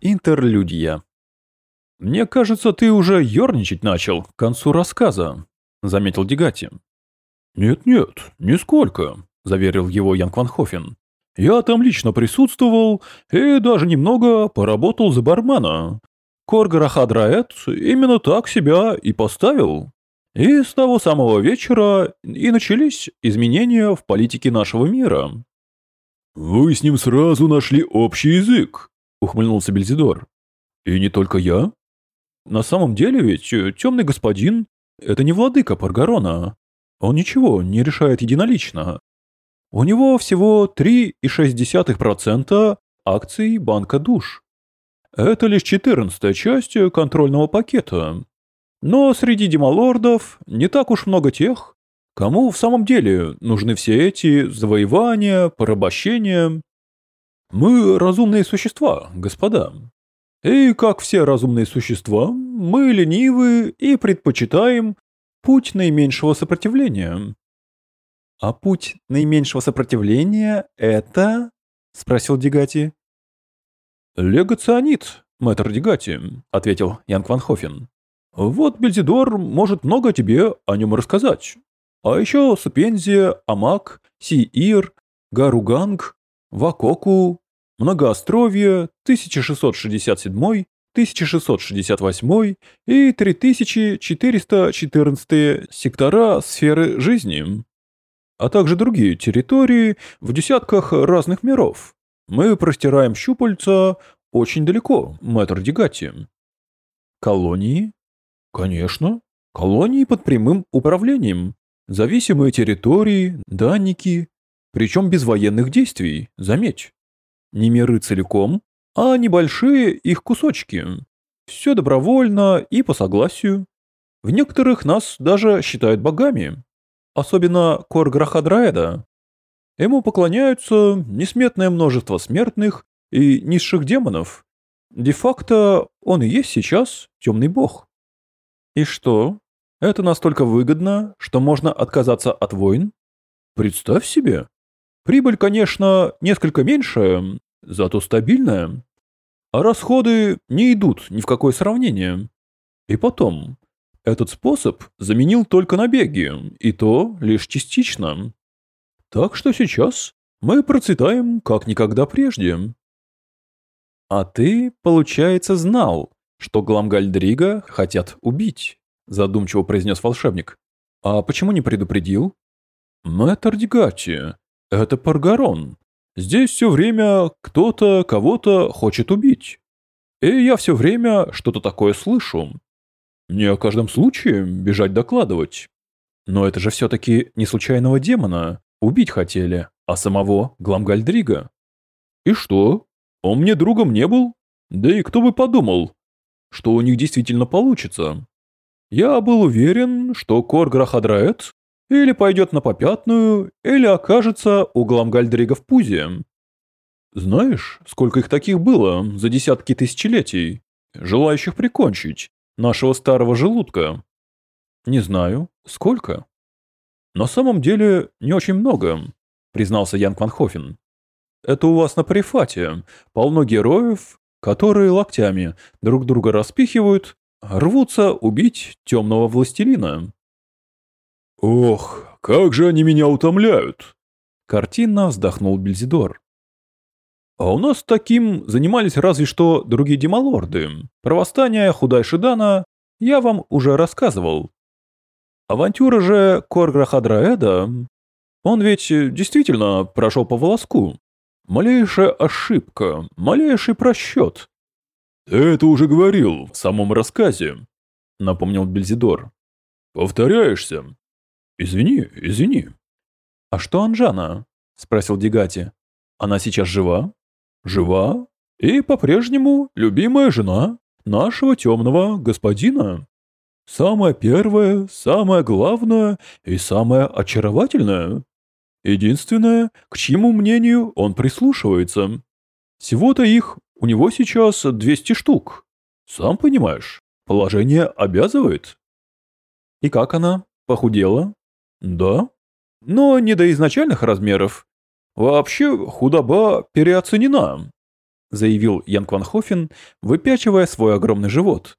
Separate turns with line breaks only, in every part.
Интерлюдия. «Мне кажется, ты уже ерничать начал к концу рассказа», — заметил Дегати. «Нет-нет, нисколько», — заверил его Ян Кванхофен. «Я там лично присутствовал и даже немного поработал за бармена. Коргарахадраэт именно так себя и поставил. И с того самого вечера и начались изменения в политике нашего мира».
«Вы с ним сразу нашли общий язык», —
ухмыльнулся Бельзидор. «И не только я. На самом деле ведь э, темный господин — это не владыка Паргарона. Он ничего не решает единолично. У него всего 3,6% акций банка душ. Это лишь четырнадцатая часть контрольного пакета. Но среди демалордов не так уж много тех, кому в самом деле нужны все эти завоевания, порабощения. Мы разумные существа, господа. И как все разумные существа, мы ленивы и предпочитаем путь наименьшего сопротивления. А путь наименьшего сопротивления – это… – спросил Дегати. «Легоционит, мэтр Дегати», – ответил Янг Ван Хофен. «Вот Бельзидор может много тебе о нем рассказать. А еще Супензия, Амак, Сиир, Гаруганг, Вакоку, Многоостровье, 1667, 1668 и 3414 сектора сферы жизни, а также другие территории в десятках разных миров. Мы простираем щупальца очень далеко, мэтр Дегати. Колонии? Конечно. Колонии под прямым управлением. Зависимые территории, данники, причем без военных действий, заметь. Не миры целиком, а небольшие их кусочки. Все добровольно и по согласию. В некоторых нас даже считают богами. Особенно Корграхадраэда. Ему поклоняются несметное множество смертных и низших демонов. Де-факто он и есть сейчас темный бог. И что? Это настолько выгодно, что можно отказаться от войн? Представь себе. Прибыль, конечно, несколько меньшая, зато стабильная. А расходы не идут ни в какое сравнение. И потом, этот способ заменил только набеги, и то лишь частично. Так что сейчас мы процветаем как никогда прежде. А ты, получается, знал, что Гламгальдрига хотят убить, задумчиво произнес волшебник. А почему не предупредил? Мэтр Дигати, это Паргарон. Здесь все время кто-то кого-то хочет убить. И я все время что-то такое слышу. Не о каждом случае бежать докладывать. Но это же все-таки не случайного демона убить хотели, а самого Гламгальдрига. И что? Он мне другом не был? Да и кто бы подумал, что у них действительно получится. Я был уверен, что Корграхадраэт или пойдет на попятную, или окажется углом Гальдрига в пузе. Знаешь, сколько их таких было за десятки тысячелетий, желающих прикончить нашего старого желудка? Не знаю, сколько. На самом деле не очень много, признался Ян Кванхофен. Это у вас на Парифате полно героев, которые локтями друг друга распихивают, рвутся убить темного властелина.
«Ох, как же они меня утомляют!»
Картинно вздохнул Бельзидор. А у нас таким занимались разве что другие демалорды. Про восстание Худайшидана я вам уже рассказывал. Авантюра же Корграхадраэда, он ведь действительно прошел по волоску. Малейшая ошибка, малейший просчет.
«Ты это уже говорил в самом рассказе», — напомнил Бельзидор. «Повторяешься?» «Извини, извини».
«А что Анжана?» — спросил Дегати. «Она сейчас жива?» «Жива и по-прежнему любимая жена нашего темного господина. Самая первая, самая главная и самая очаровательная. Единственное, к чьему мнению он прислушивается. Всего-то их у него сейчас 200 штук. Сам понимаешь, положение обязывает». «И как она? Похудела?» Да, но не до изначальных размеров. Вообще худоба переоценена. заявил Ян Кванхофен, выпячивая свой огромный живот.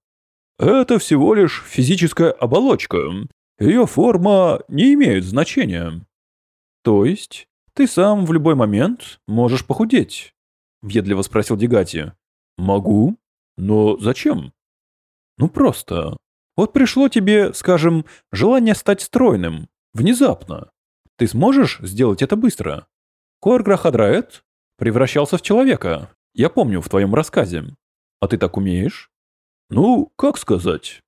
«Это всего лишь физическая оболочка. Ее форма не имеет значения». «То есть ты сам в любой момент можешь похудеть?» — въедливо спросил Дегати. «Могу. Но зачем?» «Ну просто. Вот пришло тебе, скажем, желание стать стройным. Внезапно. Ты сможешь сделать это быстро?» Корграхадраэт превращался в человека, я помню в твоем рассказе. А ты так умеешь? Ну, как сказать?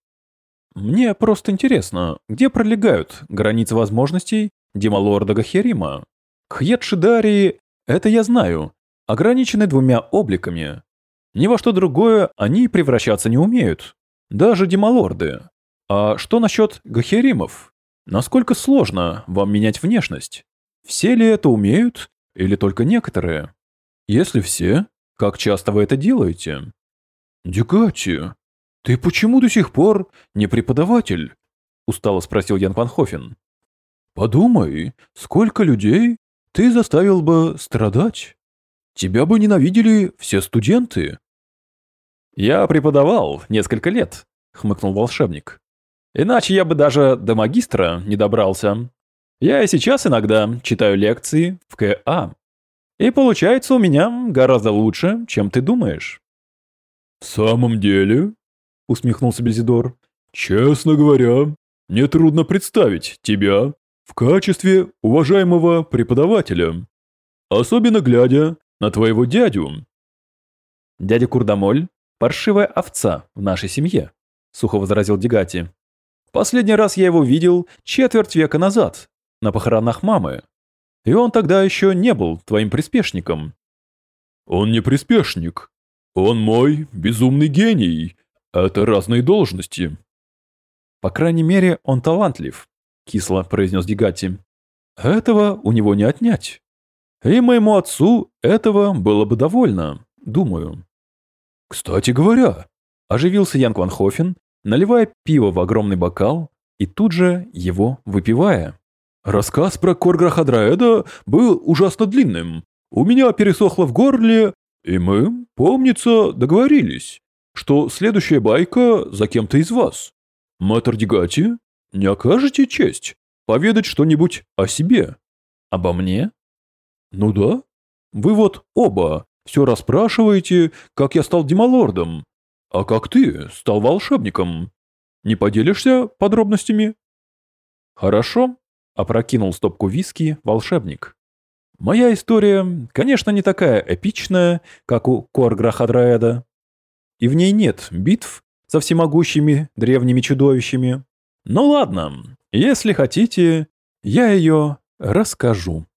Мне просто интересно, где пролегают границы возможностей Демалорда Гахерима? Хьедшидарии, это я знаю, ограничены двумя обликами. Ни во что другое они превращаться не умеют. Даже демалорды. А что насчет гахеримов? Насколько сложно вам менять внешность? Все ли это умеют или только некоторые? Если все, как часто вы это делаете? Дюгати, ты почему до сих пор не преподаватель? Устало спросил Ян Панхофен. Подумай, сколько людей ты заставил бы страдать? Тебя бы ненавидели все студенты. Я преподавал несколько лет, хмыкнул волшебник. Иначе я бы даже до магистра не добрался. Я и сейчас иногда читаю лекции в КА. И получается у меня гораздо лучше, чем ты думаешь.
В самом деле? Усмехнулся Бельзидор. Честно говоря, мне трудно представить тебя в качестве уважаемого преподавателя. Особенно глядя на твоего дядю.
Дядя Курдамоль – паршивая овца в нашей семье, сухо возразил Дегати. Последний раз я его видел четверть века назад, на похоронах мамы. И он тогда еще не был твоим приспешником.
Он не приспешник. Он мой безумный гений. Это разные должности.
По крайней мере, он талантлив, кисло произнес Гигати. Этого у него не отнять. И моему отцу этого было бы довольно, думаю. Кстати говоря, оживился Ян Кванхофен, наливая пиво в огромный бокал и тут же его выпивая. Рассказ про Корграхадраэда был ужасно длинным. У меня пересохло в горле, и мы, помнится, договорились, что следующая байка за кем-то из вас. Мэтр Дигати, не окажете честь поведать что-нибудь о себе? Обо мне? Ну да. Вы вот оба все расспрашиваете, как я стал демалордом. А как ты стал волшебником? Не поделишься подробностями? Хорошо, опрокинул стопку виски волшебник. Моя история, конечно, не такая эпичная, как у Корграхадраэда. И в ней нет битв со всемогущими древними чудовищами. Но ладно, если хотите, я ее расскажу.